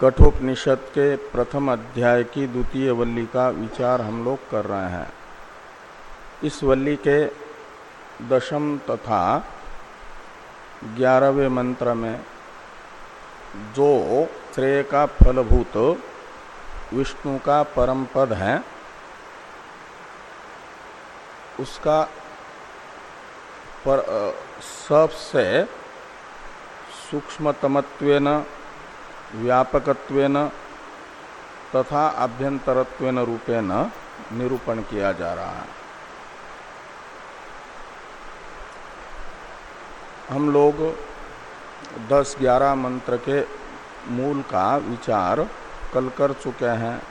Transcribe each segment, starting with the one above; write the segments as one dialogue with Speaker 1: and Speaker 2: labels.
Speaker 1: कठोपनिषद के प्रथम अध्याय की द्वितीय वल्ली का विचार हम लोग कर रहे हैं। इस वल्ली के दशम तथा ग्यारहवें मंत्र में जो श्रेय का फलभूत विष्णु का परम पद है, उसका पर सबसे सूक्ष्मतमत्वेन व्यापकत्वेन तथा आभ्यंतरत्वेन रूपेण निरूपण किया जा रहा है। हम लोग 10-11 मंत्र के मूल का विचार कल कर चुके हैं।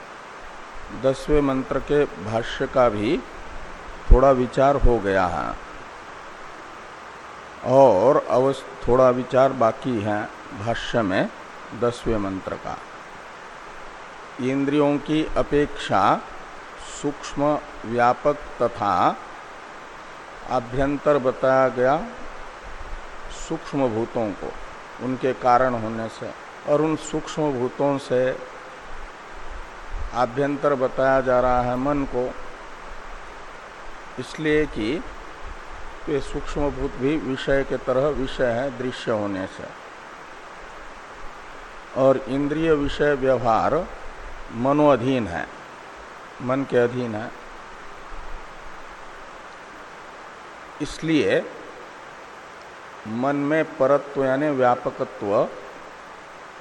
Speaker 1: दसवें मंत्र के भाष्य का भी थोड़ा विचार हो गया है। और अवश्य थोड़ा विचार बाकी है भाष्य में। दसवें मंत्र का। इंद्रियों की अपेक्षा सूक्ष्म, व्यापक तथा आभ्यंतर बताया गया सूक्ष्म भूतों को, उनके कारण होने से। और उन सूक्ष्म भूतों से आभ्यंतर बताया जा रहा है मन को, इसलिए कि वे सूक्ष्म भूत भी विषय के तरह विषय है, दृश्य होने से। और इंद्रिय विषय व्यवहार मनोअधीन है मन के अधीन है। इसलिए मन में परत्व यानी व्यापकत्व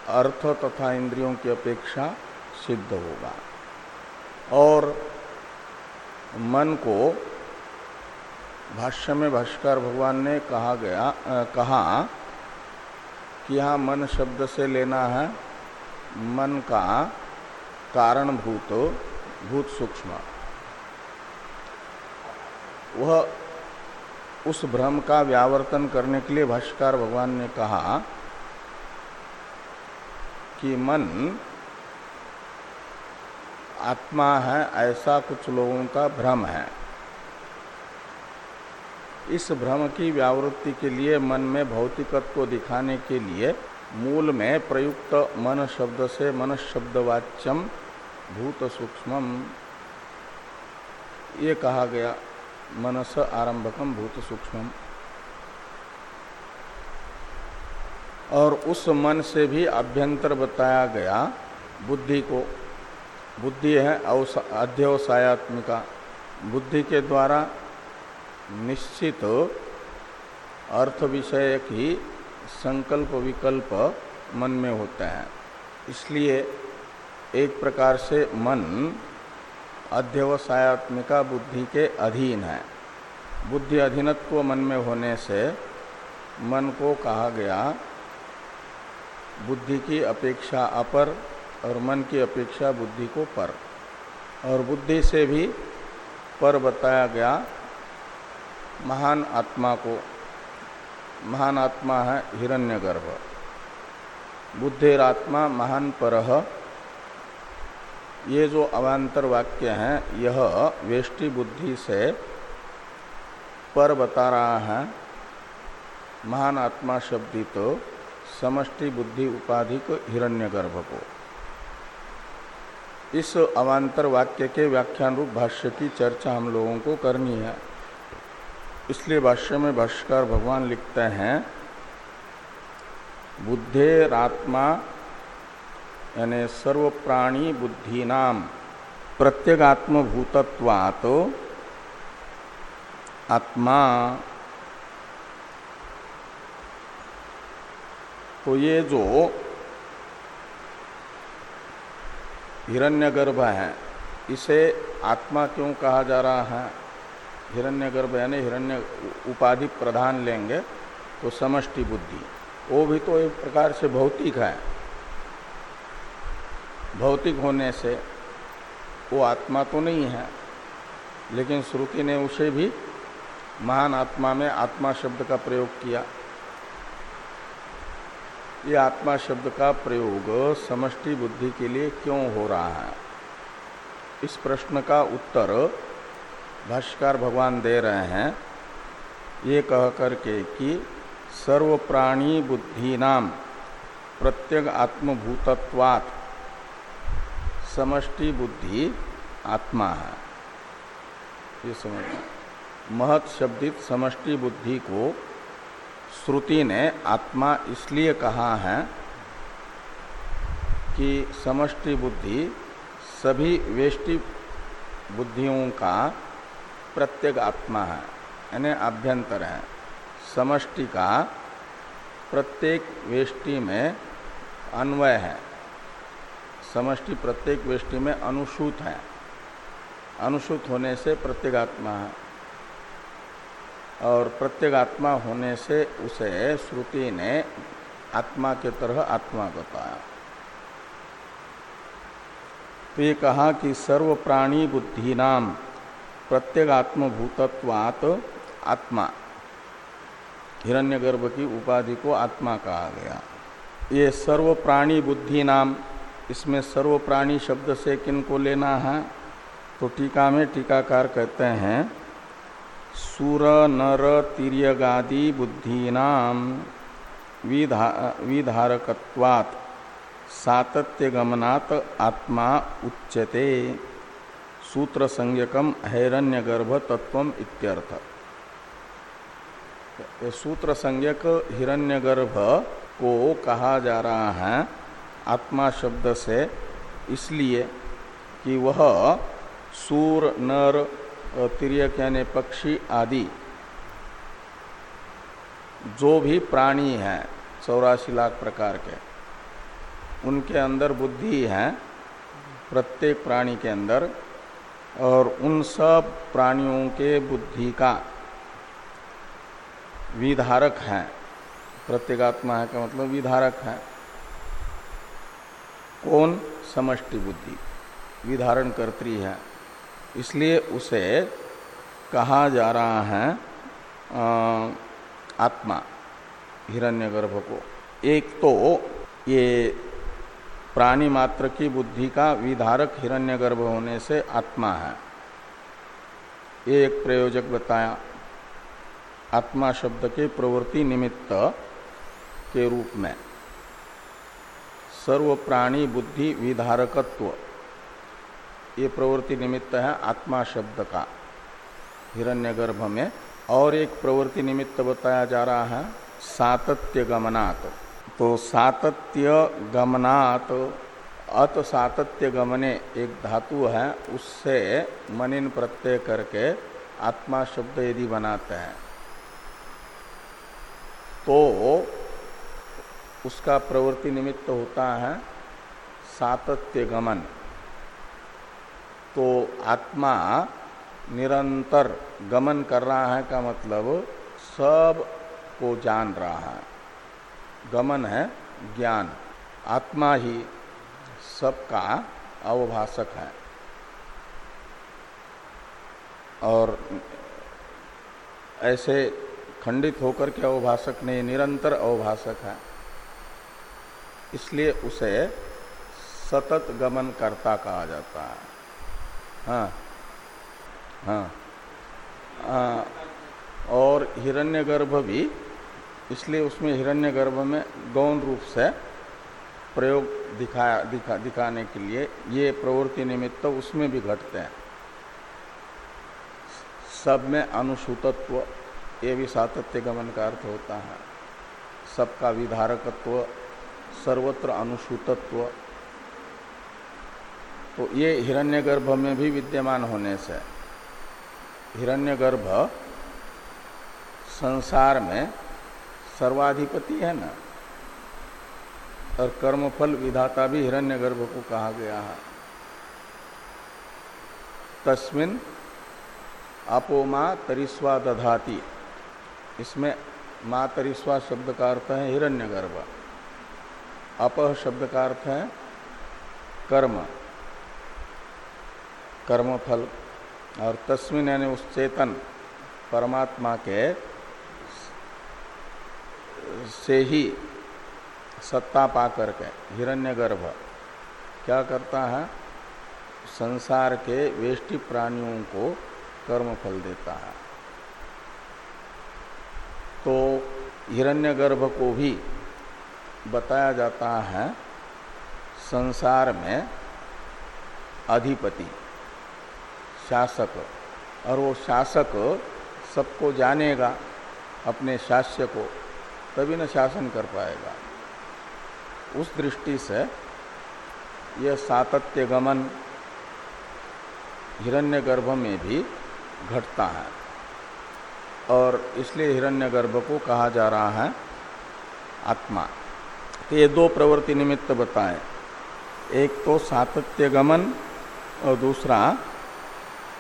Speaker 1: अर्थ तथा इंद्रियों की अपेक्षा सिद्ध होगा। और मन को भाष्य में भाष्कर भगवान ने कहा गया आ, कहा कि यहाँ मन शब्द से लेना है, मन का कारणभूत, भूत सूक्ष्म। वह उस भ्रम का व्यावर्तन करने के लिए भाष्कर भगवान ने कहा कि मन आत्मा है, ऐसा कुछ लोगों का भ्रम है। इस भ्रम की व्यावृत्ति के लिए मन में भौतिकत्व को दिखाने के लिए मूल में प्रयुक्त मन शब्द से मन शब्दवाच्यम भूत सूक्ष्म ये कहा गया, मनस आरंभकम भूत सूक्ष्म और उस मन से भी अभ्यंतर बताया गया बुद्धि को। बुद्धि है अध्यवसायत्मिका। बुद्धि के द्वारा निश्चित अर्थ विषय ही संकल्प विकल्प मन में होता है। इसलिए एक प्रकार से मन अध्यवसायत्मिका बुद्धि के अधीन है। बुद्धि अधीनत्व मन में होने से मन को कहा गया, बुद्धि की अपेक्षा अपर और मन की अपेक्षा बुद्धि को पर। और बुद्धि से भी पर बताया गया महान आत्मा को, महान आत्मा है हिरण्यगर्भ। बुद्धिरात्मा महान पर ये जो अवान्तर वाक्य हैं, यह वेष्टि बुद्धि से पर बता रहा है। महान आत्मा शब्दित तो समष्टि बुद्धि उपाधि को हिरण्यगर्भ को। इस अवान्तर वाक्य के व्याख्यान रूप भाष्य की चर्चा हम लोगों को करनी है। इसलिए भाष्य में भाष्यकार भगवान लिखते हैं बुद्धेरात्मा यानी सर्व प्राणी बुद्धि नाम प्रत्येगात्म आत्मा। तो ये जो हिरण्यगर्भ है, इसे आत्मा क्यों कहा जा रहा है? हिरण्यगर्भ यानी हिरण्य उपाधि प्रधान लेंगे तो समष्टि बुद्धि। वो भी तो एक प्रकार से भौतिक है। भौतिक होने से वो आत्मा तो नहीं है, लेकिन श्रुति ने उसे भी महान आत्मा में आत्मा शब्द का प्रयोग किया। ये आत्मा शब्द का प्रयोग समष्टि बुद्धि के लिए क्यों हो रहा है? इस प्रश्न का उत्तर भाष्कर भगवान दे रहे हैं, ये कह करके कि सर्व प्राणी बुद्धि नाम प्रत्येक आत्मभूतत्वात्, समष्टि बुद्धि आत्मा है। ये समझना महत शब्दित समष्टि बुद्धि को श्रुति ने आत्मा इसलिए कहा है कि समष्टि बुद्धि सभी वेष्टि बुद्धियों का प्रत्येक आत्मा है, यानी आभ्यंतर है। समष्टि का प्रत्येक वेष्टि में अन्वय है। समष्टि प्रत्येक वेष्टि में अनुसूत है। अनुसूत होने से प्रत्येगात्मा है। और प्रत्येगात्मा होने से उसे श्रुति ने आत्मा के तरह आत्मा बताया। तो ये कहा कि सर्व प्राणी बुद्धि नाम प्रत्येगात्मभूतत्वात आत्मा। हिरण्यगर्भ की उपाधि को आत्मा कहा गया। ये सर्व प्राणी बुद्धि नाम इसमें सर्व प्राणी शब्द से किन को लेना है? तो टीका में टीकाकार कहते हैं, सुर, नर, तिर्यगादि बुद्धीनाम, विधा, विधारकत्वात् सातत्य गमनात् आत्मा उच्यते। सूत्र संज्ञकम हैरण्य गर्भ तत्व इत्यर्थ। सूत्र संज्ञक हिरण्यगर्भ को कहा जा रहा है, आत्मा शब्द से, इसलिए कि वह सूर, नर तिरक यानी पक्षी आदि, जो भी प्राणी हैं, चौरासी लाख प्रकार के, उनके अंदर बुद्धि है, प्रत्येक प्राणी के अंदर और उन सब प्राणियों के बुद्धि का विधारक है। प्रत्येगात्मा है का मतलब विधारक है। कौन? समष्टि बुद्धि। विधारण कर्त्री है। इसलिए उसे कहा जा रहा है आ, आत्मा हिरण्यगर्भ को। एक तो ये प्राणी मात्र की बुद्धि का विधारक हिरण्यगर्भ होने से आत्मा है। ये एक प्रयोजक बताया। आत्मा शब्द के प्रवृत्ति निमित्त के रूप में। सर्व प्राणी बुद्धि विधारकत्व। ये प्रवृत्ति निमित्त है आत्मा शब्द का। हिरण्यगर्भ में और एक प्रवृत्ति निमित्त बताया जा रहा है, सातत्य गमनात्। तो सातत्य गमनात। अत सातत्य गमने एक धातु है, उससे मनिन प्रत्यय करके आत्मा शब्द यदि बनाते हैं तो उसका प्रवृत्ति निमित्त होता है सातत्य गमन। तो आत्मा निरंतर गमन कर रहा है का मतलब सबको जान रहा है। गमन है ज्ञान। आत्मा ही सबका अवभाषक है। और ऐसे खंडित होकर के अवभाषक नहीं निरंतर अवभाषक है। इसलिए उसे सतत गमन करता कहा जाता है। हाँ हाँ। आ, और हिरण्यगर्भ भी इसलिए उसमें हिरण्यगर्भ में गौण रूप से प्रयोग दिखाया दिखा, दिखाने के लिए ये प्रवृत्ति निमित्त तो उसमें भी घटते हैं। सब में अनुसूतत्व, ये भी सातत्य गमन का अर्थ होता है। सबका विधारकत्व, सर्वत्र अनुसूतत्व। तो ये हिरण्यगर्भ में भी विद्यमान होने से, हिरण्यगर्भ संसार में सर्वाधिपति है ना? और कर्मफल विधाता भी हिरण्यगर्भ को कहा गया है। तस्मिन अपोमा तरिस्वा दधाती। इसमें मा तरिस्वा शब्द का अर्थ है हिरण्यगर्भ। अपह शब्द का अर्थ है कर्म। कर्मफल। और तस्मिन यानी उस चेतन, परमात्मा के से ही सत्ता पा करके हिरण्यगर्भ। क्या करता है? संसार के वेष्टि प्राणियों को कर्म फल देता है। तो हिरण्यगर्भ को भी बताया जाता है, संसार में अधिपति, शासक, और वो शासक सबको जानेगा अपने शास्य को। तभी न शासन कर पाएगा। उस दृष्टि से यह सातत्य गमन हिरण्यगर्भ में भी घटता है। और इसलिए हिरण्यगर्भ को कहा जा रहा है आत्मा। तो ये दो प्रवृत्ति निमित्त बताए। एक तो सातत्य गमन और दूसरा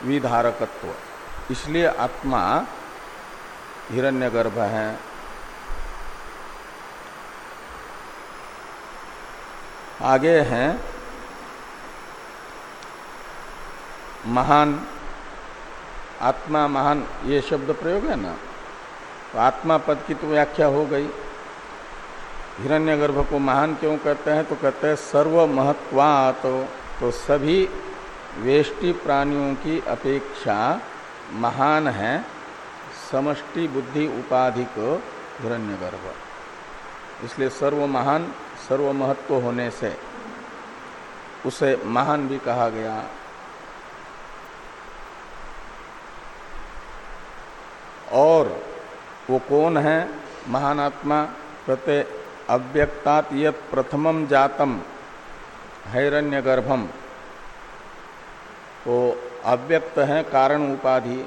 Speaker 1: विधारकत्व। इसलिए आत्मा हिरण्यगर्भ है। आगे हैं। महान आत्मा महान ये शब्द प्रयोग है ना? तो आत्मा पद की तो व्याख्या हो गई। हिरण्यगर्भ को महान क्यों कहते हैं? तो कहते हैं सर्व महत्वात तो, सभी वेष्टि प्राणियों की अपेक्षा महान है समष्टि बुद्धि उपाधिक हिरण्यगर्भ। इसलिए सर्व महान सर्व महत्व होने से उसे महान भी कहा गया। और वो कौन है? महान आत्मा कहते अव्यक्तात यत प्रथमम जातम हैरण्य गर्भम तो अव्यक्त है कारण उपाधि।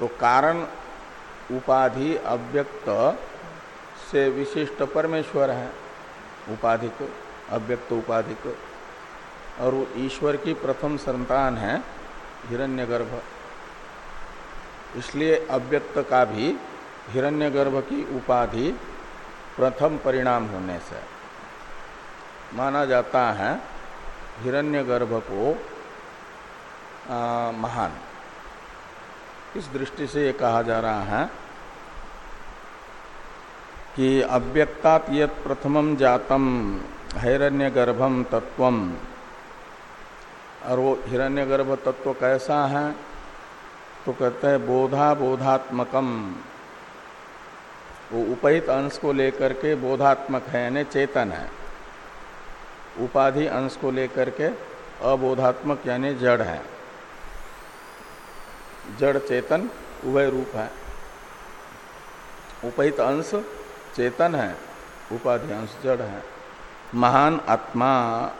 Speaker 1: तो कारण उपाधि अव्यक्त से विशिष्ट परमेश्वर है। उपाधिक अव्यक्त उपाधिक। और वो ईश्वर की प्रथम संतान है हिरण्यगर्भ। इसलिए अव्यक्त का भी हिरण्यगर्भ की उपाधि प्रथम परिणाम होने से माना जाता है हिरण्यगर्भ को आ, महान। इस दृष्टि से ये कहा जा रहा है कि अव्यक्तात यत प्रथमम जातम हिरण्यगर्भम तत्वम और वो हिरण्यगर्भ तत्व कैसा है? तो कहते हैं, बोधा बोधात्मकम। वो उपहित अंश को लेकर के बोधात्मक है, यानी चेतन है। उपाधि अंश को लेकर के अबोधात्मक, यानी जड़ है। जड़ चेतन, उभय रूप है। उपहित अंश चेतन है उपाधि अंश जड़ है। महान आत्मा,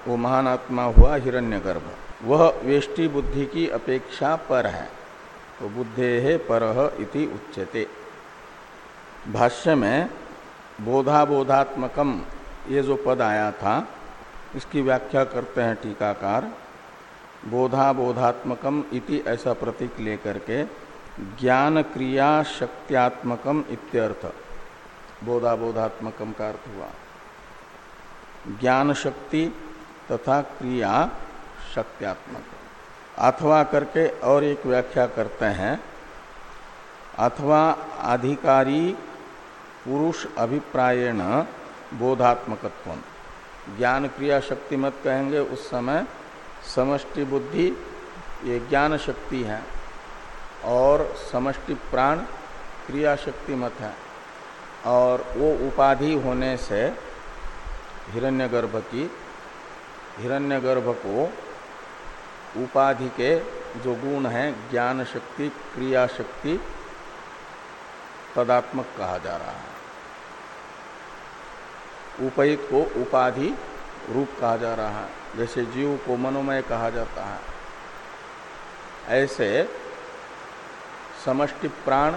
Speaker 1: वो महान आत्मा हुआ हिरण्यगर्भ। वह वेष्टि बुद्धि की अपेक्षा पर है। तो बुद्धे है पर इति उच्यते। भाष्य में बोधा बोधात्मकम ये जो पद आया था, इसकी व्याख्या करते हैं टीकाकार। बोधा बोधात्मकम इति ऐसा प्रतीक लेकर के, ज्ञान क्रिया शक्त्यात्मकम इत्यर्थ। बोधा बोधात्मकम का अर्थ हुआ ज्ञान शक्ति तथा क्रिया शक्त्यात्मक। अथवा करके और एक व्याख्या करते हैं। अथवा अधिकारी पुरुष अभिप्रायण बोधात्मकत्व। ज्ञान क्रिया शक्ति मत कहेंगे, उस समय समष्टि बुद्धि, ये ज्ञान शक्ति है। और समष्टि प्राण क्रिया शक्ति मत है। और वो उपाधि होने से हिरण्यगर्भ की हिरण्यगर्भ को उपाधि के जो गुण हैं ज्ञान शक्ति क्रिया शक्ति तदात्मक कहा जा रहा है। उपहित को उपाधि रूप कहा जा रहा है। जैसे जीव को मनोमय कहा जाता है। ऐसे समष्टि प्राण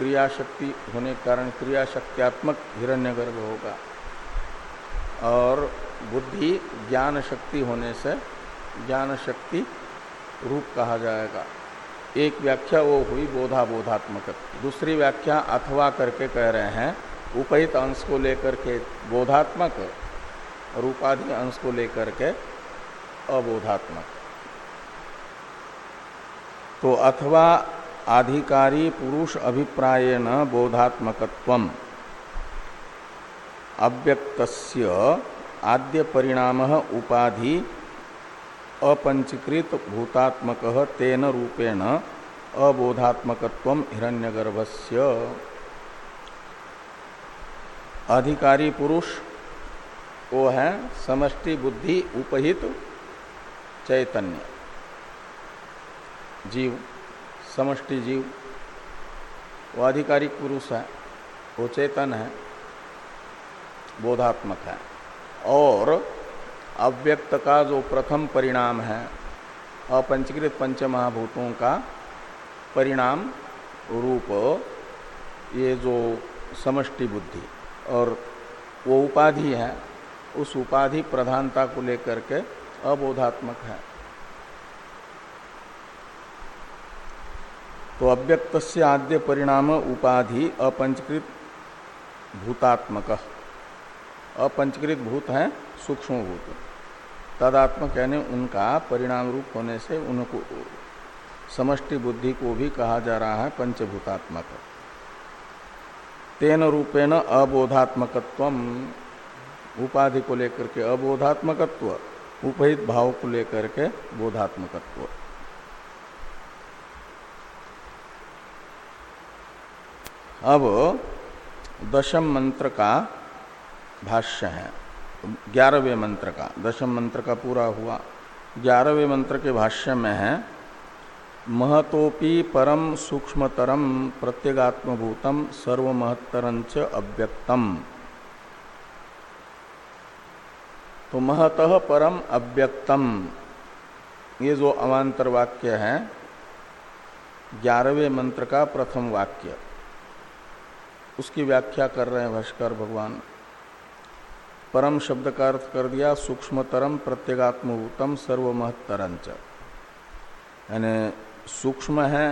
Speaker 1: क्रिया शक्ति होने के कारण क्रिया शक्त्यात्मक हिरण्यगर्भ होगा। और बुद्धि ज्ञान शक्ति होने से ज्ञान शक्ति रूप कहा जाएगा। एक व्याख्या वो हुई बोधा बोधात्मक दूसरी व्याख्या अथवा करके कह रहे हैं, उपहित अंश को लेकर के बोधात्मक और उपाधि अंश को लेकर के अबोधात्मक। तो अथवा आधिकारी पुरुष अभिप्रायण बोधात्मकत्व अव्यक्तस्य आद्य परिणाम उपाधि अपंचीकृत भूतात्मक तेन रूपेण अबोधात्मकत्व हिरण्यगर्भस्य। अधिकारी पुरुष, वो है समष्टि बुद्धि उपहित चैतन्य। जीव। समष्टि जीव। वो आधिकारिक पुरुष है, वो चेतन है, बोधात्मक है। और अव्यक्त का जो प्रथम परिणाम है, अपंचीकृत पंच महाभूतों का परिणाम रूप, ये जो समष्टि बुद्धि। और वो उपाधि है, उस उपाधि प्रधानता को लेकर के अबोधात्मक है। तो अव्यक्त से आद्य परिणाम उपाधि अपंचकृत भूतात्मक। अपंचकृत भूत है, सूक्ष्म भूत। तदात्मक यानी उनका परिणाम रूप होने से उनको समष्टि बुद्धि को भी कहा जा रहा है पंचभूतात्मक। तेन रूपेण अबोधात्मकत्व उपाधि को लेकर के अबोधात्मकत्व, उपहित भाव को लेकर के बोधात्मकत्व। अब दशम मंत्र का भाष्य है। ग्यारहवें मंत्र का। दशम मंत्र का पूरा हुआ। ग्यारहवें मंत्र के भाष्य में है, महतोपि परम सूक्ष्मतरम प्रत्यगात्मभूतम सर्वमहत्तरंच अव्यक्तम। तो महतः परम अव्यक्तम, ये जो अवान्तर वाक्य है, ग्यारहवें मंत्र का प्रथम वाक्य। उसकी व्याख्या कर रहे हैं भाष्कर भगवान। परम शब्द का अर्थ कर दिया सूक्ष्मतरम प्रत्यगात्मभूतम सर्वमहत्तरंच यानी सूक्ष्म है,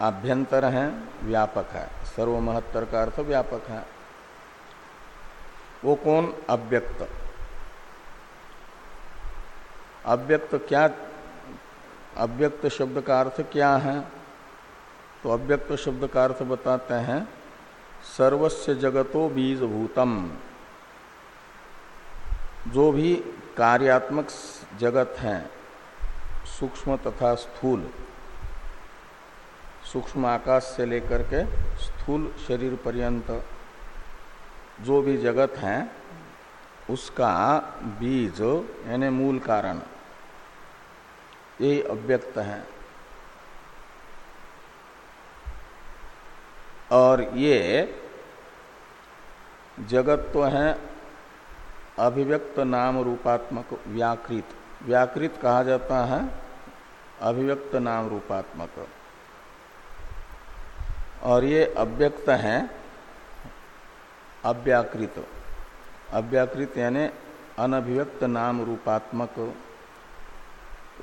Speaker 1: आभ्यंतर है, व्यापक है। सर्वमहत्तर का अर्थ व्यापक है। वो कौन? अव्यक्त। अव्यक्त क्या, अव्यक्त शब्द का अर्थ क्या है? तो अव्यक्त शब्द का अर्थ बताते हैं सर्वस्य जगतो बीज भूतम जो भी कार्यात्मक जगत हैं, सूक्ष्म तथा स्थूल, सूक्ष्म आकाश से लेकर के स्थूल शरीर पर्यंत जो भी जगत हैं, उसका बीज यानी मूल कारण, ये अव्यक्त है। और ये जगत तो है अभिव्यक्त नाम रूपात्मक, व्याकृत। व्याकृत कहा जाता है, अभिव्यक्त नाम रूपात्मक। और ये अव्यक्त है, अव्याकृत। अव्याकृत यानी अनभिव्यक्त नाम रूपात्मक।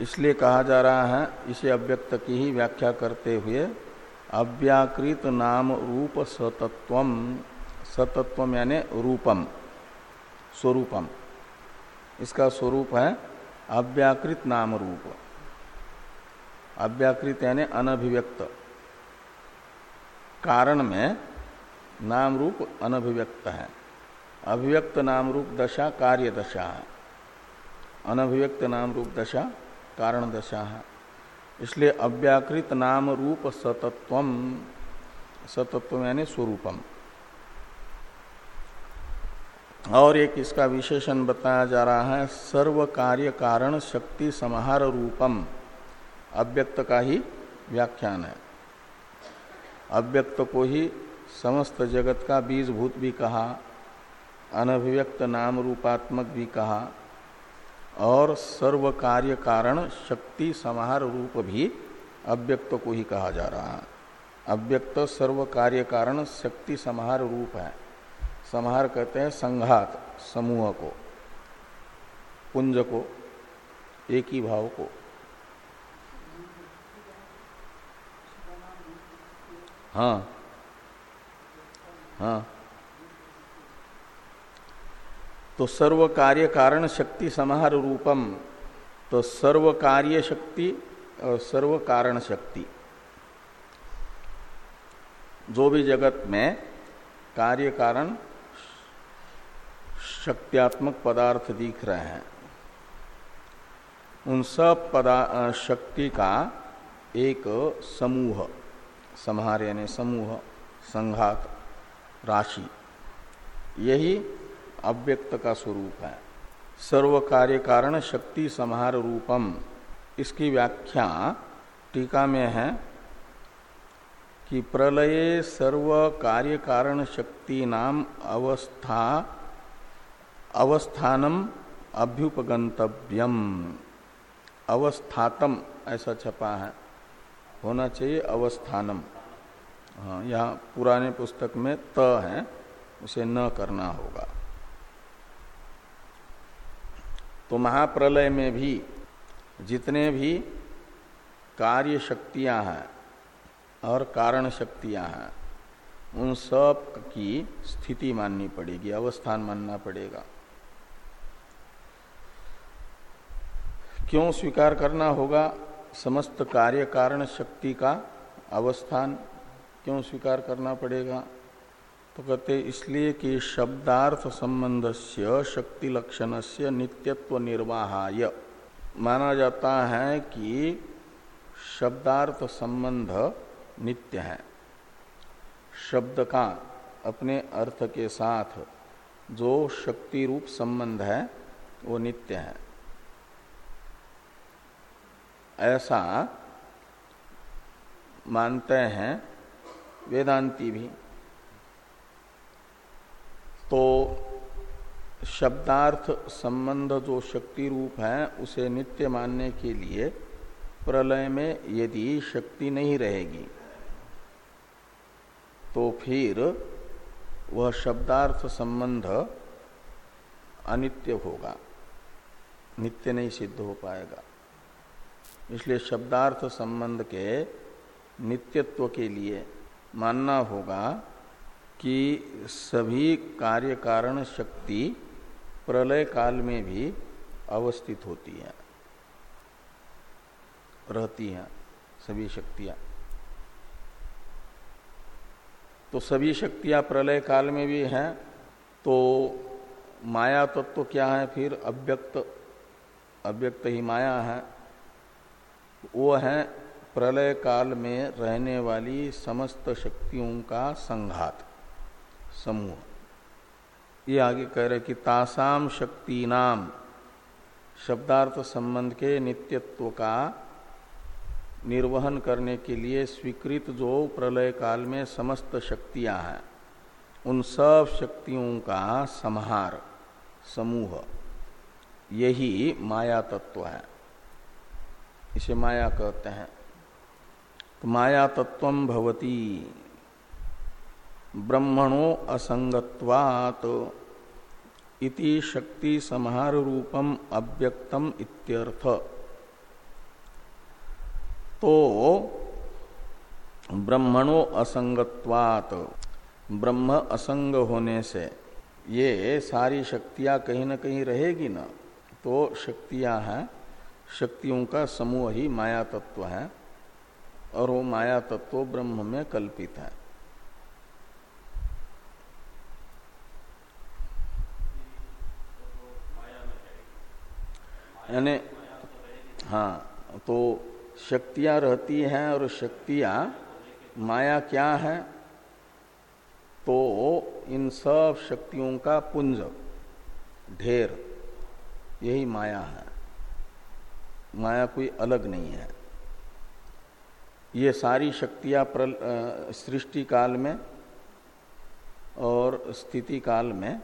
Speaker 1: इसलिए कहा जा रहा है, इसे अव्यक्त की ही व्याख्या करते हुए अव्याकृत नाम रूप सतत्व सतत्व यानी रूपम, स्वरूपम। इसका स्वरूप है अव्याकृत नाम रूप। अव्याकृत यानी अनभिव्यक्त। कारण में नाम रूप अनभिव्यक्त है। अभिव्यक्त नाम रूप दशा, कार्य दशा है। अनभिव्यक्त नाम रूप दशा, कारण दशा है। इसलिए अव्याकृत नाम रूप सतत्व सतत्व यानी स्वरूपम। और एक इसका विशेषण बताया जा रहा है, सर्व कार्य कारण शक्ति समाहार रूपम। अव्यक्त का ही व्याख्यान है। अव्यक्त को ही समस्त जगत का बीजभूत भी कहा, अनभिव्यक्त नाम रूपात्मक भी कहा और सर्व कार्य कारण शक्ति समाहार रूप भी अव्यक्त को ही कहा जा रहा है। अव्यक्त सर्व कार्य कारण शक्ति समाहार रूप है। समाहार कहते हैं संघात, समूह को, पुंज को, एक ही भाव को। हाँ हाँ। तो सर्व कार्य कारण शक्ति समाहार रूपम तो सर्व कार्य शक्ति और सर्व कारण शक्ति जो भी जगत में कार्य कारण शक्त्यात्मक पदार्थ दिख रहे हैं, उन सब पदा शक्ति का एक समूह, समाहार यानी समूह, संघात, राशि, यही अव्यक्त का स्वरूप है। सर्व कार्य कारण शक्ति समाहार रूपम। इसकी व्याख्या टीका में है कि प्रलये सर्व कार्य कारण शक्ति नाम अवस्था, अवस्थानम अभ्युपगंतव्यम। अवस्थातम, ऐसा छपा है। होना चाहिए अवस्थानम। हाँ यहाँ पुराने पुस्तक में त है, उसे न करना होगा। तो महाप्रलय में भी जितने भी कार्य शक्तियाँ हैं और कारण शक्तियाँ हैं, उन सब की स्थिति माननी पड़ेगी, अवस्थान मानना पड़ेगा। क्यों स्वीकार करना होगा? समस्त कार्य कारण शक्ति का अवस्थान क्यों स्वीकार करना पड़ेगा? तो कहते इसलिए कि शब्दार्थ संबंध से शक्ति लक्षण से नित्यत्व निर्वाहाय। माना जाता है कि शब्दार्थ संबंध नित्य है। शब्द का अपने अर्थ के साथ जो शक्ति रूप संबंध है, वो नित्य है। ऐसा मानते हैं वेदांती भी। तो शब्दार्थ संबंध जो शक्ति रूप है, उसे नित्य मानने के लिए प्रलय में यदि शक्ति नहीं रहेगी तो फिर वह शब्दार्थ संबंध अनित्य होगा, नित्य नहीं सिद्ध हो पाएगा। इसलिए शब्दार्थ संबंध के नित्यत्व के लिए मानना होगा कि सभी कार्य कारण शक्ति प्रलय काल में भी अवस्थित होती है, रहती हैं सभी शक्तियाँ। तो सभी शक्तियाँ प्रलय काल में भी हैं तो माया तत्व तो क्या है फिर? अव्यक्त अव्यक्त ही माया है। वो है प्रलय काल में रहने वाली समस्त शक्तियों का संघात। समूह। ये आगे कह रहे कि तासाम शक्ति नाम शब्दार्थ संबंध के नित्यत्व का निर्वहन करने के लिए स्वीकृत जो प्रलय काल में समस्त शक्तियाँ हैं, उन सब शक्तियों का संहार, समूह। यही माया तत्व है। इसे माया कहते हैं। तो माया तत्व भवती। ब्रह्मणो असंगत्वात इति शक्ति समाहार रूपम अव्यक्तम इत्यर्थ। तो ब्रह्मणो असंगत्वात। ब्रह्म असंग होने से ये सारी शक्तियाँ कहीं ना कहीं रहेगी ना तो शक्तियाँ हैं, शक्तियों का समूह ही माया तत्व है, और वो माया तत्व ब्रह्म में कल्पित है। यानी हाँ तो शक्तियाँ रहती हैं और शक्तियाँ माया क्या है? तो इन सब शक्तियों का पुंज, ढेर, यही माया है। माया कोई अलग नहीं है। ये सारी शक्तियाँ सृष्टि काल में और स्थिति काल में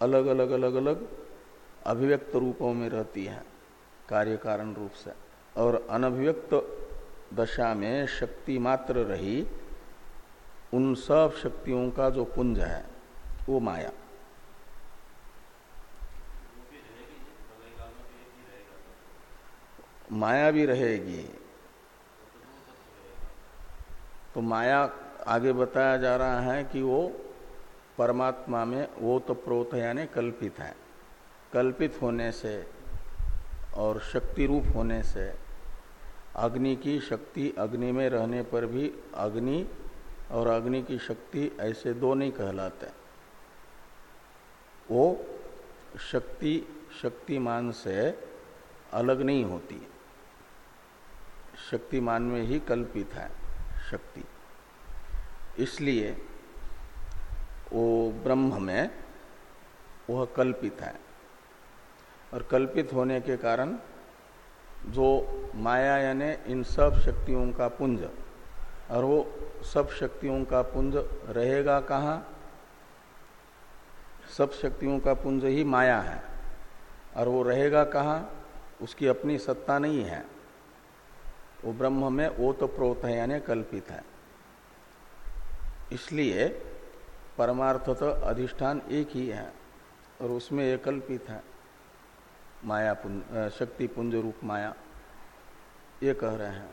Speaker 1: अलग अलग अलग अलग अभिव्यक्त रूपों में रहती है कार्य कारण रूप से। और अनभिव्यक्त दशा में शक्ति मात्र रही, उन सब शक्तियों का जो पुंज है, वो माया। माया भी रहेगी। तो माया आगे बताया जा रहा है कि वो परमात्मा में वो तो प्रोत यानी कल्पित है। कल्पित होने से और शक्ति रूप होने से अग्नि की शक्ति अग्नि में रहने पर भी अग्नि और अग्नि की शक्ति ऐसे दो नहीं कहलाते। वो शक्ति, शक्तिमान से अलग नहीं होती। शक्तिमान में ही कल्पित है शक्ति। इसलिए वो ब्रह्म में वह कल्पित है। और कल्पित होने के कारण जो माया यानी इन सब शक्तियों का पुंज, और वो सब शक्तियों का पुंज रहेगा कहाँ? सब शक्तियों का पुंज ही माया है। और वो रहेगा कहाँ? उसकी अपनी सत्ता नहीं है। वो ब्रह्म में ओत प्रोत है यानी कल्पित है। इसलिए परमार्थत अधिष्ठान एक ही है और उसमें एक कल्पित है। माया पुंज शक्ति पुंज रूप माया, ये कह रहे हैं।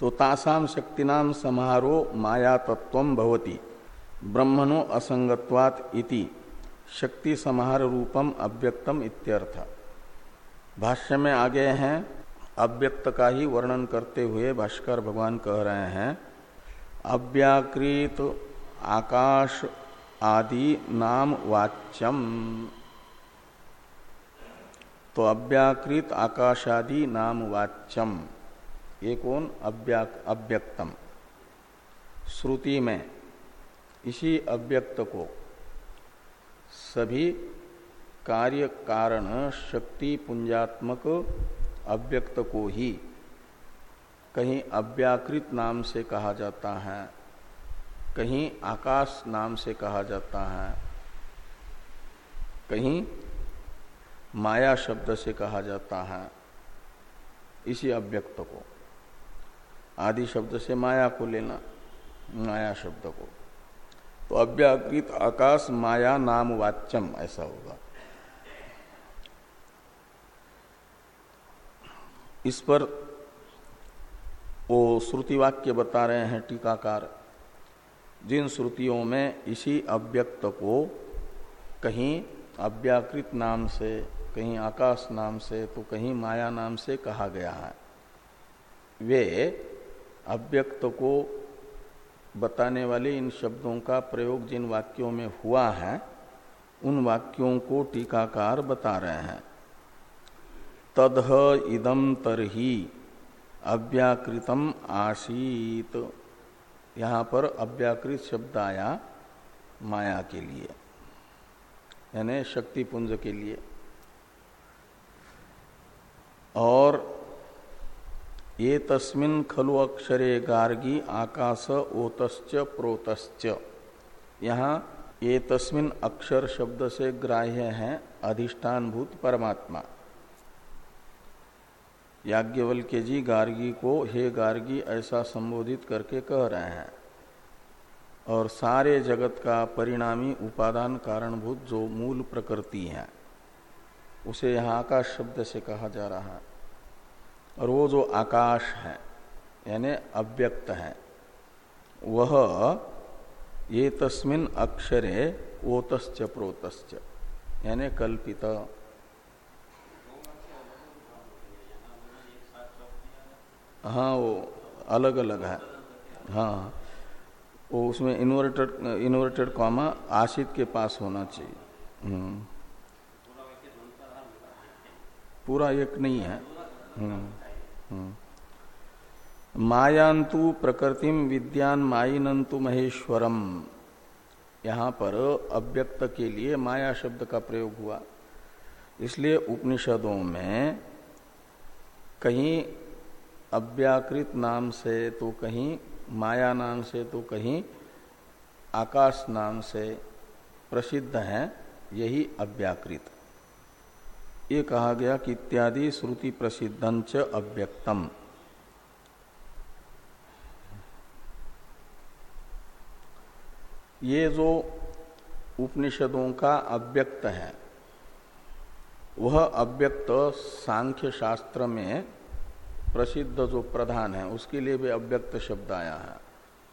Speaker 1: तो तासाम शक्तिनाम समारोह माया तत्व भवती ब्रह्मणो असंगत्वात इति, शक्ति समाहार रूपम अव्यक्तम इत्यर्थ। भाष्य में आगे हैं, अव्यक्त का ही वर्णन करते हुए भाष्कर भगवान कह रहे हैं, अव्याकृत आकाश आदि नाम वाच्यम। तो अव्याकृत आकाशादि नाम वाच्यम। ये कौन? अव्यक्तम। श्रुति में इसी अव्यक्त को सभी कार्य कारण शक्ति पुंजात्मक अव्यक्त को ही कहीं अव्याकृत नाम से कहा जाता है। कहीं आकाश नाम से कहा जाता है, कहीं माया शब्द से कहा जाता है, इसी अव्यक्त को, आदि शब्द से माया को लेना, माया शब्द को। तो अव्याकृत आकाश माया नाम वाच्यम, ऐसा होगा। इस पर वो श्रुति वाक्य बता रहे हैं टीकाकार। जिन श्रुतियों में इसी अव्यक्त को कहीं अव्याकृत नाम से, कहीं आकाश नाम से तो कहीं माया नाम से कहा गया है। वे अव्यक्त को बताने वाले इन शब्दों का प्रयोग जिन वाक्यों में हुआ है, उन वाक्यों को टीकाकार बता रहे हैं। तदह इदम तरही अव्याकृतम आशीत यहाँ पर अव्याकृत शब्द आया माया के लिए, यानी शक्ति पुंज के लिए। और ये तस्मिन खलु अक्षरे गार्गी आकाश ओतश्च प्रोतश्च। यहाँ ये तस्मिन अक्षर शब्द से ग्राह्य है अधिष्ठान भूत परमात्मा के जी गार्गी को, हे गार्गी, ऐसा संबोधित करके कह रहे हैं। और सारे जगत का परिणामी उपादान कारणभूत जो मूल प्रकृति है, उसे यहाँ आकाश शब्द से कहा जा रहा है। और वो जो आकाश है, यानी अव्यक्त है, वह ये तस्मिन अक्षरे ओतश्च प्रोतश्च, यानी कल्पित हाँ वो अलग अलग है। हाँ वो उसमें इन्वर्टेड इन्वर्टेड कॉमा आशित के पास होना चाहिए। हम्म। पूरा एक नहीं है। हम्म, हम्म। मायांतु प्रकृतिम विद्यान माइनंतु महेश्वरम यहाँ पर अव्यक्त के लिए माया शब्द का प्रयोग हुआ। इसलिए उपनिषदों में कहीं अव्याकृत नाम से तो कहीं, माया नाम से तो कहीं, आकाश नाम से प्रसिद्ध है, यही अव्याकृत। ये कहा गया कि इत्यादि श्रुति प्रसिद्धंच अव्यक्तम। ये जो उपनिषदों का अव्यक्त है, वह अव्यक्त सांख्य शास्त्र में प्रसिद्ध जो प्रधान है, उसके लिए भी अव्यक्त शब्द आया है।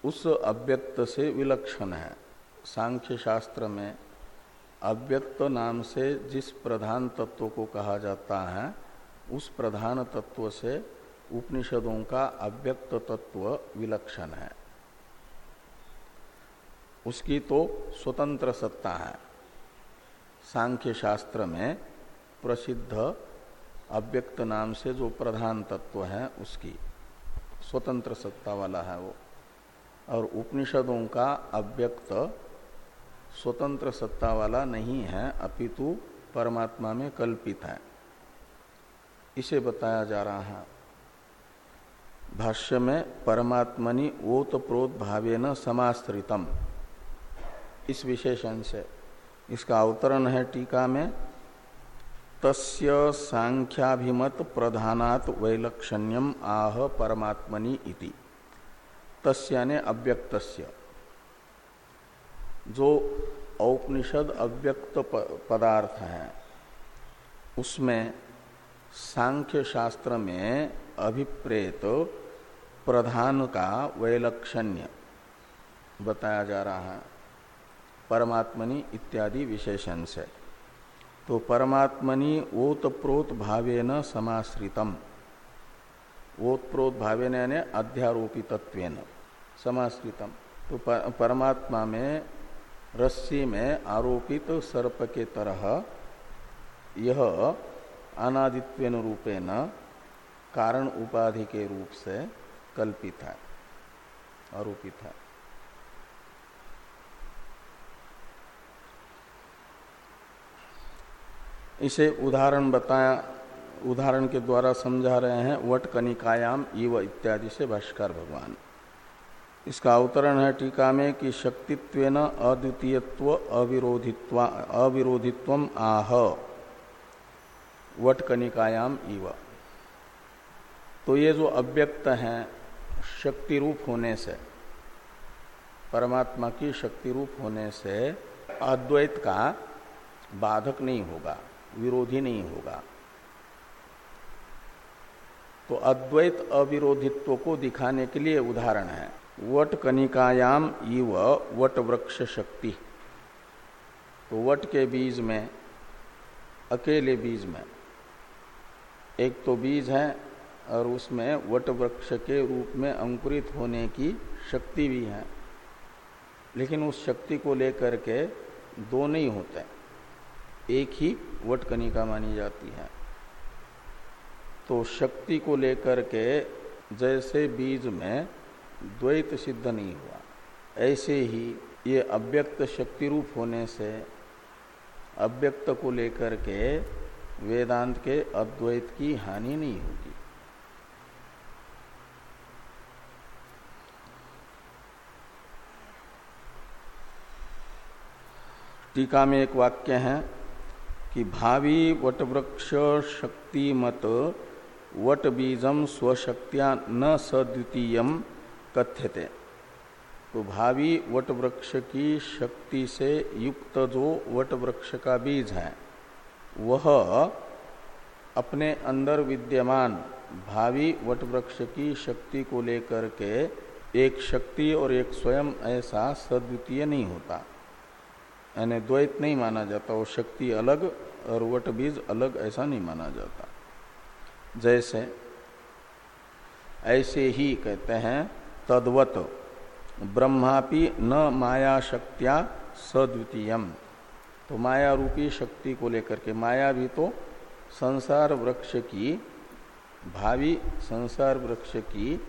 Speaker 1: उस अव्यक्त से विलक्षण है। सांख्य शास्त्र में अव्यक्त नाम से जिस प्रधान तत्व को कहा जाता है, उस प्रधान तत्व से उपनिषदों का अव्यक्त तत्व विलक्षण है। उसकी तो स्वतंत्र सत्ता है। सांख्य शास्त्र में प्रसिद्ध अव्यक्त नाम से जो प्रधान तत्व है, उसकी स्वतंत्र सत्ता वाला है वो। और उपनिषदों का अव्यक्त स्वतंत्र सत्ता वाला नहीं है, अपितु परमात्मा में कल्पित है। इसे बताया जा रहा है। भाष्य में, परमात्मनि ओत प्रोत भावे न समाश्रितम। इस विशेषण से। इसका अवतरण है टीका में। तस्य सांख्याभिमत प्रधानात वैलक्षण्यम आह परमात्मनि इति। तस्य ने अव्यक्तस्य। जो औपनिषद अव्यक्त पदार्थ है, उसमें सांख्य शास्त्र में अभिप्रेत प्रधान का वैलक्षण्य बताया जा रहा है। परमात्मनि इत्यादि विशेषण से। तो परमात्मनि ओतप्रोत भावे न समाश्रितम। ओतप्रोत भावे यानी अध्यारोपितत्व समाश्रितम। तो परमात्मा में, रस्सी में आरोपित सर्प के तरह यह अनादित्वेन रूपेण कारण उपाधि के रूप से कल्पित है, आरोपित है। इसे उदाहरण बताया, उदाहरण के द्वारा समझा रहे हैं, वट कनिकायाम, इव इत्यादि से भाष्कर भगवान। इसका अवतरण है टीका में कि शक्तित्व अद्वितीयत्व अविरोधित्व अविरोधित्व आह। वटकनिकायाम इव। तो ये जो अव्यक्त हैं शक्ति रूप होने से, परमात्मा की शक्ति रूप होने से, अद्वैत का बाधक नहीं होगा। विरोधी नहीं होगा। तो अद्वैत अविरोधित्व को दिखाने के लिए उदाहरण है। वट कनिकायाम इव वट वृक्ष शक्ति। तो वट के बीज में, अकेले बीज में, एक तो बीज है और उसमें वट वृक्ष के रूप में अंकुरित होने की शक्ति भी है। लेकिन उस शक्ति को लेकर के दो नहीं होते, एक ही वट कनिका मानी जाती है। तो शक्ति को लेकर के जैसे बीज में द्वैत सिद्ध नहीं हुआ, ऐसे ही ये अव्यक्त शक्ति रूप होने से अव्यक्त को लेकर के वेदांत के अद्वैत की हानि नहीं होगी। टीका में एक वाक्य है कि भावी वटवृक्ष शक्ति मत वट बीजम स्वशक्तिया न सद्वितीय कथ्यते। तो भावी वट वृक्ष की शक्ति से युक्त जो वट वृक्ष का बीज है, वह अपने अंदर विद्यमान भावी वट वृक्ष की शक्ति को लेकर के एक शक्ति और एक स्वयं ऐसा सद्वितीय नहीं होता। यानी द्वैत नहीं माना जाता वो शक्ति अलग और वट बीज अलग ऐसा नहीं माना जाता जैसे ऐसे ही कहते हैं तद्वत ब्रह्मापि न माया शक्तिया सद्वितीयम तो माया रूपी शक्ति को लेकर के माया भी तो संसार वृक्ष की भावी संसार वृक्ष की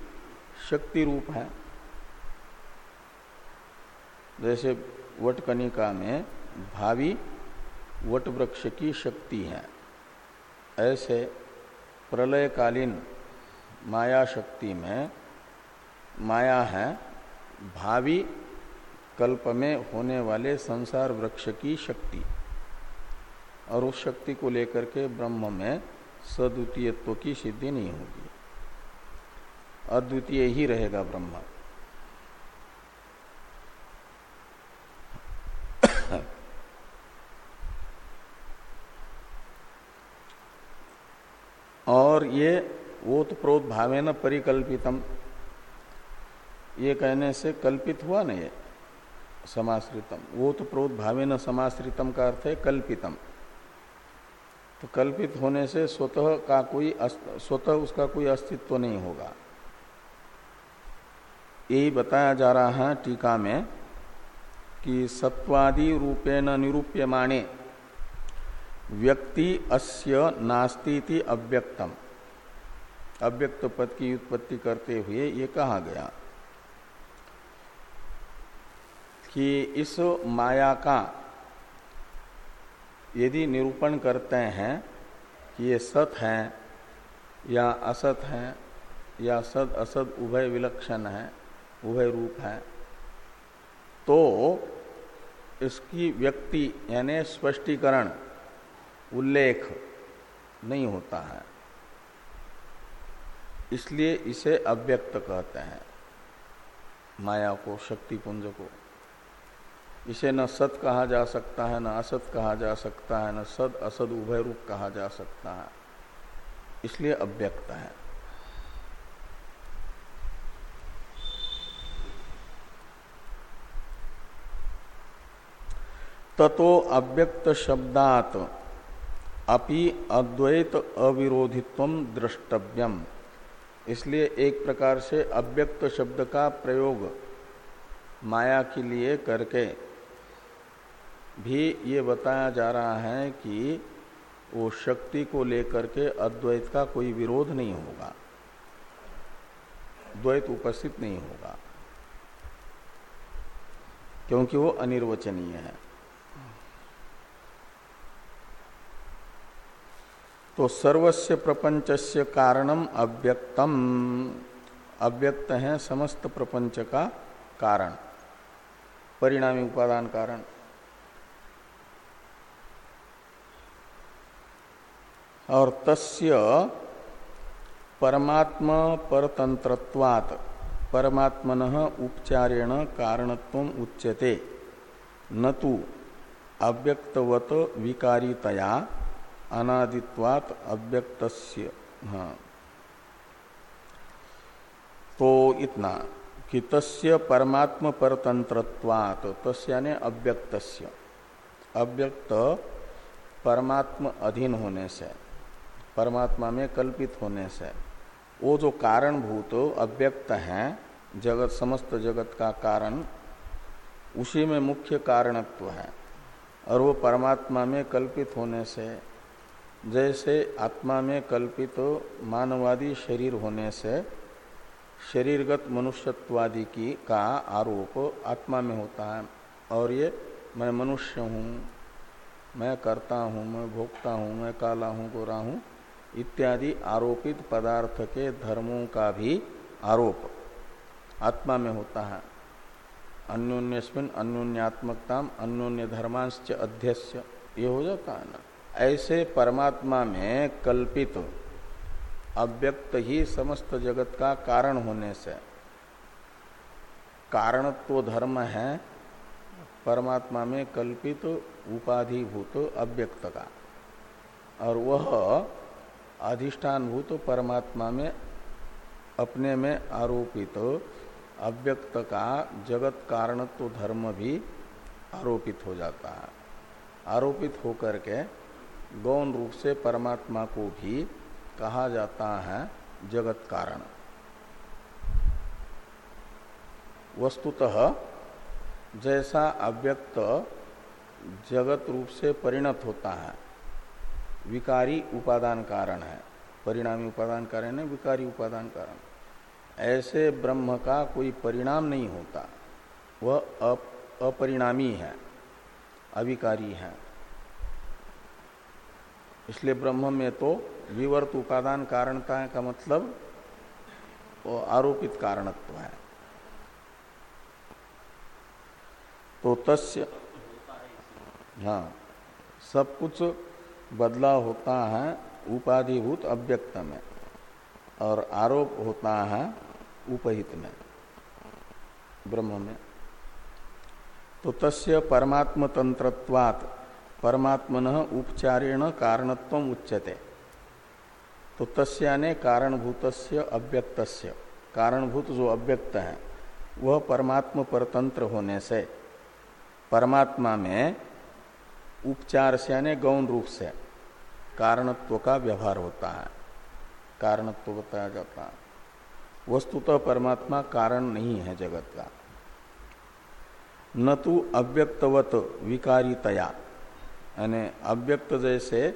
Speaker 1: शक्ति रूप है जैसे वटकनिका में भावी वट वृक्ष की शक्ति है। ऐसे प्रलयकालीन माया शक्ति में माया है, भावी कल्प में होने वाले संसार वृक्ष की शक्ति। और उस शक्ति को लेकर के ब्रह्म में सद्वितीयत्व की सिद्धि नहीं होगी। अद्वितीय ही रहेगा ब्रह्म। और ये ओत प्रोत भावे न परिकल्पितम। ये कहने से कल्पित हुआ ना ये? समाश्रितम। वो तो भावे न समाश्रितम का अर्थ है कल्पितम। तो कल्पित होने से स्वतः का कोई स्वतः उसका कोई अस्तित्व नहीं होगा। यही बताया जा रहा है टीका में कि सत्वादि रूपेण निरूप्यमाणे। व्यक्ति अस्य नास्ती अव्यक्तम। अव्यक्त पद की उत्पत्ति करते हुए ये कहा गया कि इस माया का यदि निरूपण करते हैं कि ये सत है या असत है या सद असद उभय विलक्षण है, उभय रूप है तो इसकी व्यक्ति यानी स्पष्टीकरण उल्लेख नहीं होता है। इसलिए इसे अव्यक्त कहते हैं, माया को, शक्ति पुंज को। इसे न सत कहा जा सकता है, न असत कहा जा सकता है, न सद असद उभय रूप कहा जा सकता है। इसलिए अव्यक्त है। ततो अव्यक्त शब्दात अपि अद्वैत अविरोधित्व द्रष्टव्यम। इसलिए एक प्रकार से अव्यक्त शब्द का प्रयोग माया के लिए करके भी ये बताया जा रहा है कि वो शक्ति को लेकर के अद्वैत का कोई विरोध नहीं होगा। द्वैत उपस्थित नहीं होगा। क्योंकि वो अनिर्वचनीय है। तो सर्वस्व प्रपंचस्य कारणम अव्यक्तम। अव्यक्त है समस्त प्रपंच का कारण। परिणामी उपादान कारण। और तस्य परमात्मा परतंत्रत्वात्, परमात्मन उपचारेण कारणत्व उच्यते। न तो अव्यक्तवत विकारितया। अनादित्वात अव्यक्त हाँ। तो इतना कि तस्य परमात्म परतंत्रत्वात तस्य यानी अव्यक्त अव्यक्त परमात्म अधीन होने से, परमात्मा में कल्पित होने से, वो जो कारणभूत अव्यक्त हैं, जगत, समस्त जगत का कारण, उसी में मुख्य कारणत्व है। और वो परमात्मा में कल्पित होने से जैसे आत्मा में कल्पित मानवादी शरीर होने से शरीरगत मनुष्यत्वादि की का आरोप आत्मा में होता है। और ये मैं मनुष्य हूँ, मैं करता हूँ, मैं भोगता हूँ, मैं काला हूँ, गोरा हूँ, इत्यादि आरोपित पदार्थ के धर्मों का भी आरोप आत्मा में होता है। अन्योन्यस्मिन अन्योन्यात्मकता अन्योन्य धर्मांश अध्यस्य। ये हो जाता है ना? ऐसे परमात्मा में कल्पित, अव्यक्त ही समस्त जगत का कारण होने से। कारणत्व धर्म है, परमात्मा में कल्पित, उपाधिभूत, अव्यक्त का। और वह अधिष्ठानभूत परमात्मा में, अपने में आरोपित, अव्यक्त का जगत कारणत्व धर्म भी आरोपित हो जाता है। आरोपित होकर के गौण रूप से परमात्मा को भी कहा जाता है जगत कारण। वस्तुतः जैसा अव्यक्त जगत रूप से परिणत होता है, विकारी उपादान कारण है। परिणामी उपादान कारण है, विकारी उपादान कारण। ऐसे ब्रह्म का कोई परिणाम नहीं होता। वह अपरिणामी है, अविकारी है। इसलिए ब्रह्म में तो विवर्त उपादान कारणता का मतलब वो आरोपित कारणत्व है। तो तस्य हाँ सब कुछ बदलाव होता है उपाधिभूत अव्यक्त में और आरोप होता है उपहित में, ब्रह्म में। तो तस्य परमात्म तंत्रत्वात् परमात्मन उपचारेण कारणत्व उच्यते। तो तस्याने कारणभूत अव्यक्त कारणभूत जो अव्यक्त है, वह परमात्म परतंत्र होने से, परमात्मा में उपचार से यानी गौण रूप से कारणत्व का व्यवहार होता है। कारणत्व बताया जाता है। वस्तुतः परमात्मा कारण नहीं है जगत का। न तो अव्यक्तवत विकारितया। यानी अव्यक्त जैसे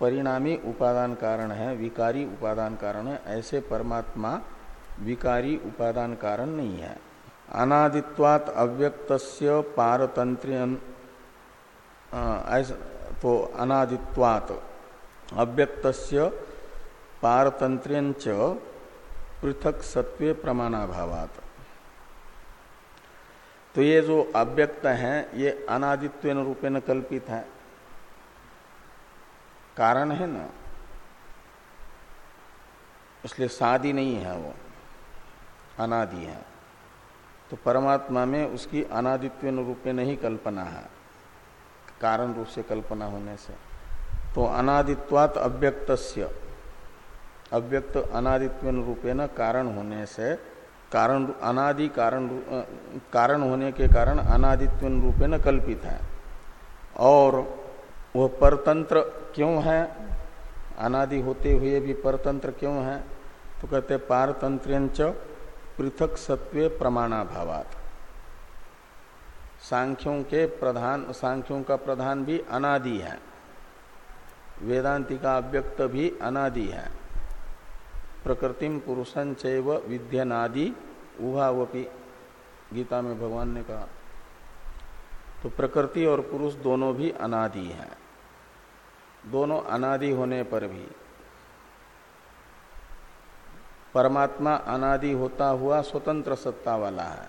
Speaker 1: परिणामी उपादान कारण है, विकारी उपादान कारण है, ऐसे परमात्मा विकारी उपादान कारण नहीं है। अनादित्वात अव्यक्त पारतंत्र्य ऐसा तो अनादित्वात अव्यक्त पारतंत्र्यंच पृथक सत्व प्रमाणाभावात। तो ये जो अव्यक्त है, ये अनादित्व रूपेण कल्पित है। कारण है ना, इसलिए सादी नहीं है वो, अनादि है। तो परमात्मा में उसकी अनादित्व रूपे नहीं कल्पना है, कारण रूप से कल्पना होने से। तो अनादित्वात अव्यक्त अव्यक्त अनादित्व रूपे न कारण होने से, कारण अनादि कारण कारण होने के कारण अनादित्व रूपे न कल्पित है। और वह परतंत्र क्यों है? अनादि होते हुए भी परतंत्र क्यों है? तो कहते पारतंत्र पृथक सत्व प्रमाणाभावात। सांख्यों के प्रधान, सांख्यों का प्रधान भी अनादि है। वेदांति का अव्यक्त भी अनादि है। प्रकृतिम पुरुषं चैव विद्यनादि। उभावपी गीता में भगवान ने कहा तो प्रकृति और पुरुष दोनों भी अनादि हैं। दोनों अनादि होने पर भी। परमात्मा अनादि होता हुआ स्वतंत्र सत्ता वाला है।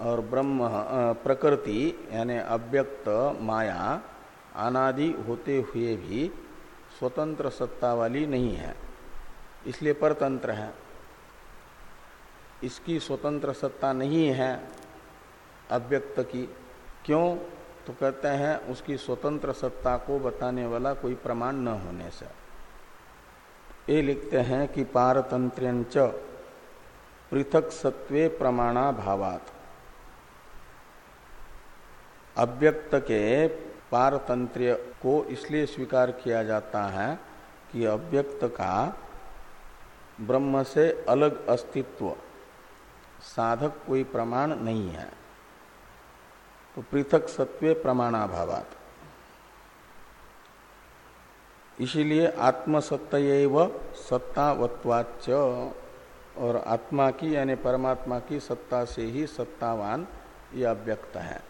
Speaker 1: और ब्रह्म प्रकृति, यानी अव्यक्त माया, अनादि होते हुए भी स्वतंत्र सत्ता वाली नहीं है। इसलिए परतंत्र है। इसकी स्वतंत्र सत्ता नहीं है अव्यक्त की। क्यों? तो कहते हैं, उसकी स्वतंत्र सत्ता को बताने वाला कोई प्रमाण न होने से। ये लिखते हैं कि पारतंत्र्यंच पृथक सत्वे प्रमाणा भावात। अव्यक्त के पारतंत्र्य को इसलिए स्वीकार किया जाता है कि अव्यक्त का ब्रह्म से अलग अस्तित्व, साधक कोई प्रमाण नहीं है। तो पृथक सत्व प्रमाणाभावात। इसीलिए आत्मसत्य सत्तावत्वाच और आत्मा की यानी परमात्मा की सत्ता से ही सत्तावान यह अव्यक्त है।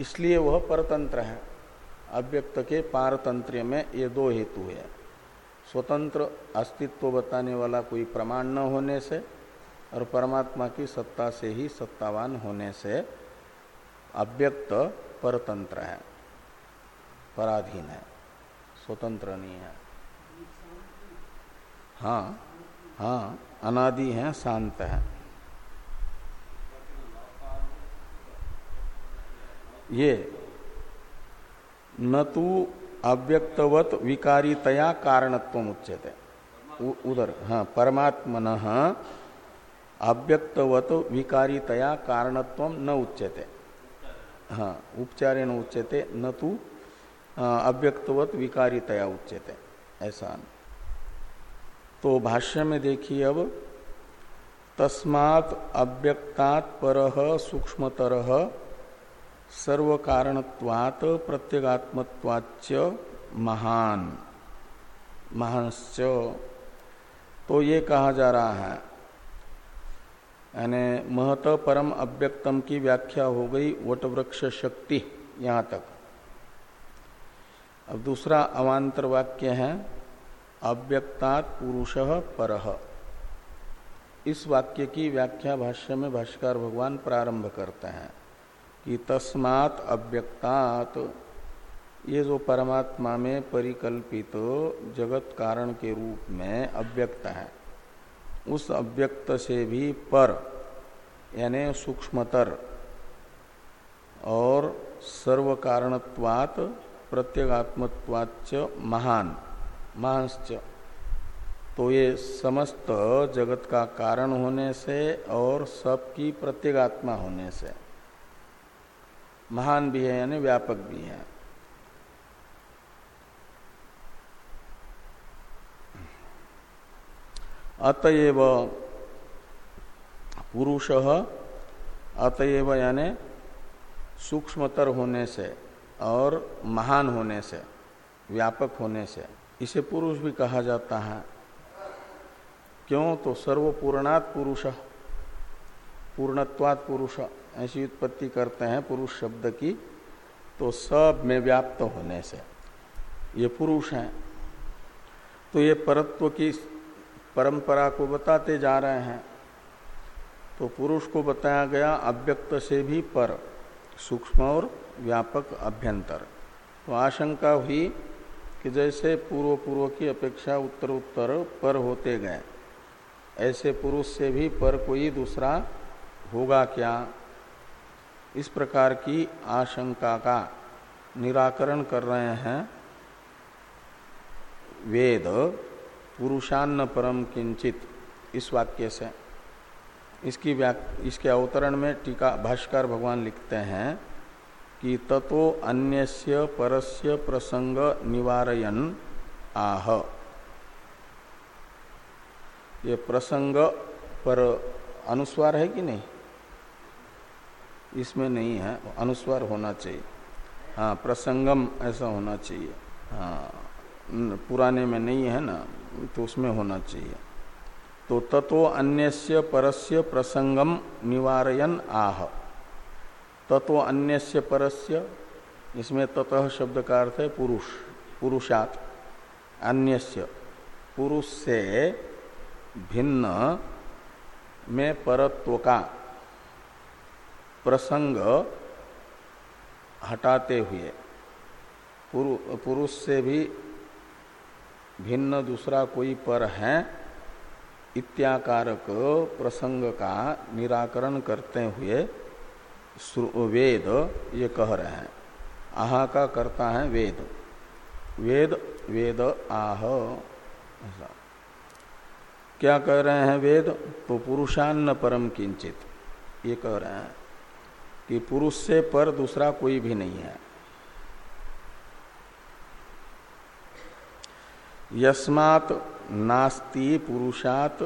Speaker 1: इसलिए वह परतंत्र है। अव्यक्त के पारतंत्र में ये दो हेतु है। स्वतंत्र अस्तित्व बताने वाला कोई प्रमाण न होने से, और परमात्मा की सत्ता से ही सत्तावान होने से अव्यक्त परतंत्र है। पराधीन है। स्वतंत्र नहीं है। हाँ हाँ अनादि है, शांत है। ये, न तो अव्यक्तवत विकारितया कारणत्व उच्यते। उधर हाँ परमात्मन अव्यक्तवत विकारितया कारणत्व न उच्यते। हाँ उपचारे न उच्यते, न तो अव्यक्तवत, विकारितया उच्यते, ऐसा। तो भाष्य में देखिए अब, तस्मात् अव्यक्तात् परह सूक्ष्मतरह सर्व कारणत्वात प्रत्यगात्मत्वाच महान। महांश्च तो ये कहा जा रहा है यानी महत परम अव्यक्तम की व्याख्या हो गई वटवृक्ष शक्ति, यहाँ तक। अब दूसरा अवान्तर वाक्य है, अव्यक्तात् पुरुष परह इस वाक्य की व्याख्या भाष्य में भाष्कर भगवान प्रारंभ करते हैं कि तस्मात अव्यक्तात्। ये जो परमात्मा में परिकल्पित जगत कारण के रूप में अव्यक्त है उस अव्यक्त से भी पर, यानी सूक्ष्मतर, और सर्व कारणत्वात प्रत्यगात्मत्वाच महान, महांश्च। तो ये समस्त जगत का कारण होने से और सबकी प्रत्यगात्मा होने से। महान भी है यानी व्यापक भी है। अतएव पुरुष अतएव यानी सूक्ष्मतर होने से और महान होने से, व्यापक होने से, इसे पुरुष भी कहा जाता है। क्यों? तो सर्वपूर्णात् पुरुष, पूर्णत्वात पुरुष, ऐसी उत्पत्ति करते हैं पुरुष शब्द की तो सब में व्याप्त होने से। ये पुरुष हैं। तो ये परत्व की परंपरा को बताते जा रहे हैं। तो पुरुष को बताया गया अव्यक्त से भी पर, सूक्ष्म और व्यापक अभ्यंतर। तो आशंका हुई कि जैसे पूर्व पूर्व की अपेक्षा उत्तर उत्तर पर होते गए, ऐसे पुरुष से भी पर कोई दूसरा होगा क्या? इस प्रकार की आशंका का निराकरण कर रहे हैं वेद। पुरुषान्न परम किंचित, इस वाक्य से। इसकी इसके अवतरण में टीका भाष्कर भगवान लिखते हैं कि ततो अन्यस्य परस्य प्रसंग निवारयन आह। ये प्रसंग पर अनुस्वार है कि नहीं? इसमें नहीं है, अनुस्वार होना चाहिए। हाँ प्रसंगम ऐसा होना चाहिए। हाँ पुराने में नहीं है ना। तो उसमें होना चाहिए। तो ततो अन्यस्य परस्य प्रसंगम निवारयन आह। ततो अन्यस्य परस्य, इसमें ततः शब्द का अर्थ है पुरुष, पुरुषात। अन्यस्य पुरुष से भिन्न में परत्व का प्रसंग हटाते हुए पुरुष से भी भिन्न दूसरा कोई पर है, इत्याकारक प्रसंग का निराकरण करते हुए वेद ये कह रहे हैं। आहा का करता है वेद। वेद वेद आह। क्या कह रहे हैं वेद? तो पुरुषान्न परम किंचित। ये कह रहे हैं कि पुरुष से पर दूसरा कोई भी नहीं है। यस्मात् नास्ति पुरुषात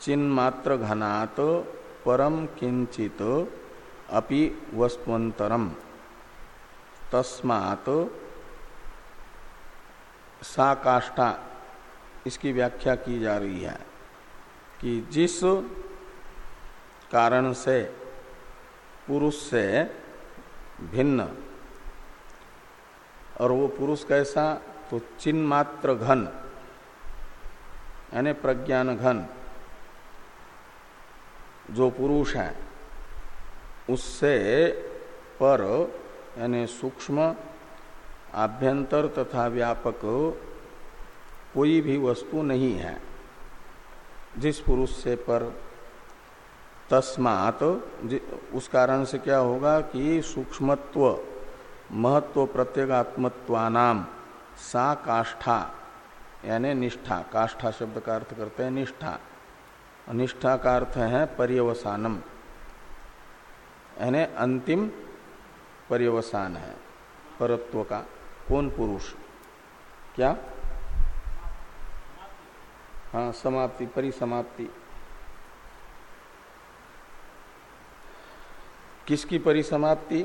Speaker 1: चिन्मात्र घनात परम किंचित अपि वस्तुअतरम तस्मात् सा काष्ठा, इसकी व्याख्या की जा रही है कि जिस कारण से पुरुष से भिन्न और वो पुरुष कैसा तो चिन्ह मात्र घन, यानी प्रज्ञान घन, जो पुरुष है, उससे पर, यानी सूक्ष्म, आभ्यंतर तथा व्यापक कोई भी वस्तु नहीं है, जिस पुरुष से पर। तस्मात उस कारण से क्या होगा कि सूक्ष्मत्व, महत्व प्रत्येगात्मत्वानाम सा काष्ठा, यानी निष्ठा। काष्ठा शब्द का अर्थ करते हैं निष्ठा। निष्ठा का अर्थ है पर्यवसानम। यानी अंतिम पर्यवसान है, परत्व का। कौन पुरुष? क्या? हाँ समाप्ति, परिसमाप्ति। किसकी परिसमाप्ति?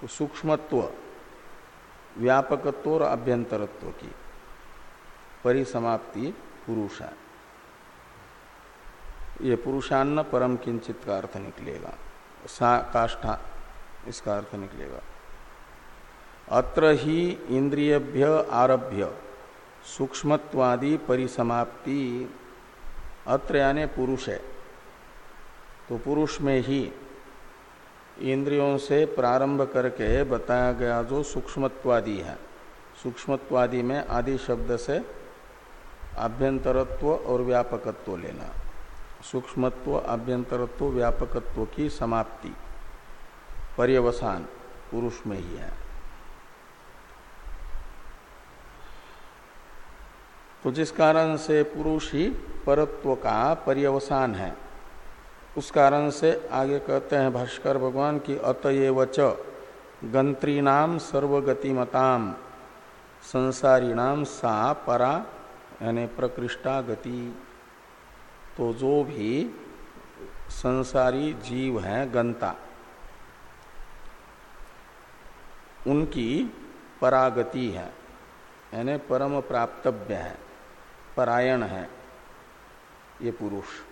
Speaker 1: तो सूक्ष्मत्व। व्यापकत्व और अभ्यंतरत्व की। परिसमाप्ति पुरुष। है ये पुरुषान्न परम किंचित का अर्थ निकलेगा। सा, काष्ठा, इसका अर्थ निकलेगा। अत्र ही इंद्रियभ्य आरभ्य, सूक्ष्मत्वादि परिसमाप्ति। अत्र यानी पुरुष है। तो पुरुष में ही इंद्रियों से प्रारंभ करके बताया गया जो सूक्ष्मत्वादि है। सूक्ष्मत्वादि में आदि शब्द से आभ्यंतरत्व और व्यापकत्व लेना। सूक्ष्मत्व आभ्यंतरत्व व्यापकत्व की समाप्ति। पर्यवसान, पुरुष में ही है। तो जिस कारण से पुरुष ही परत्व का पर्यवसान है उस कारण से आगे कहते हैं भास्कर भगवान की अतएव च गंत्रीनाम सर्वगतिमताम, संसारीणाम सा परा, यानी प्रकृष्टा गति। तो जो भी संसारी जीव हैं, गंता, उनकी परागति है, यानी परम प्राप्तव्य है, परायण है, ये पुरुष।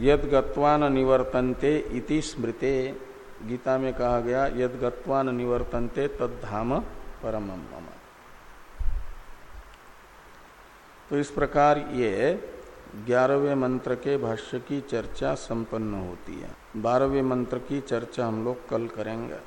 Speaker 1: यद गत्वान निवर्तन्ते इति स्मृते। गीता में कहा गया यद गत्वान निवर्तन्ते तद धाम परम तो इस प्रकार ये ग्यारहवें मंत्र के भाष्य की चर्चा संपन्न होती है। बारहवें मंत्र की चर्चा हम लोग कल करेंगे।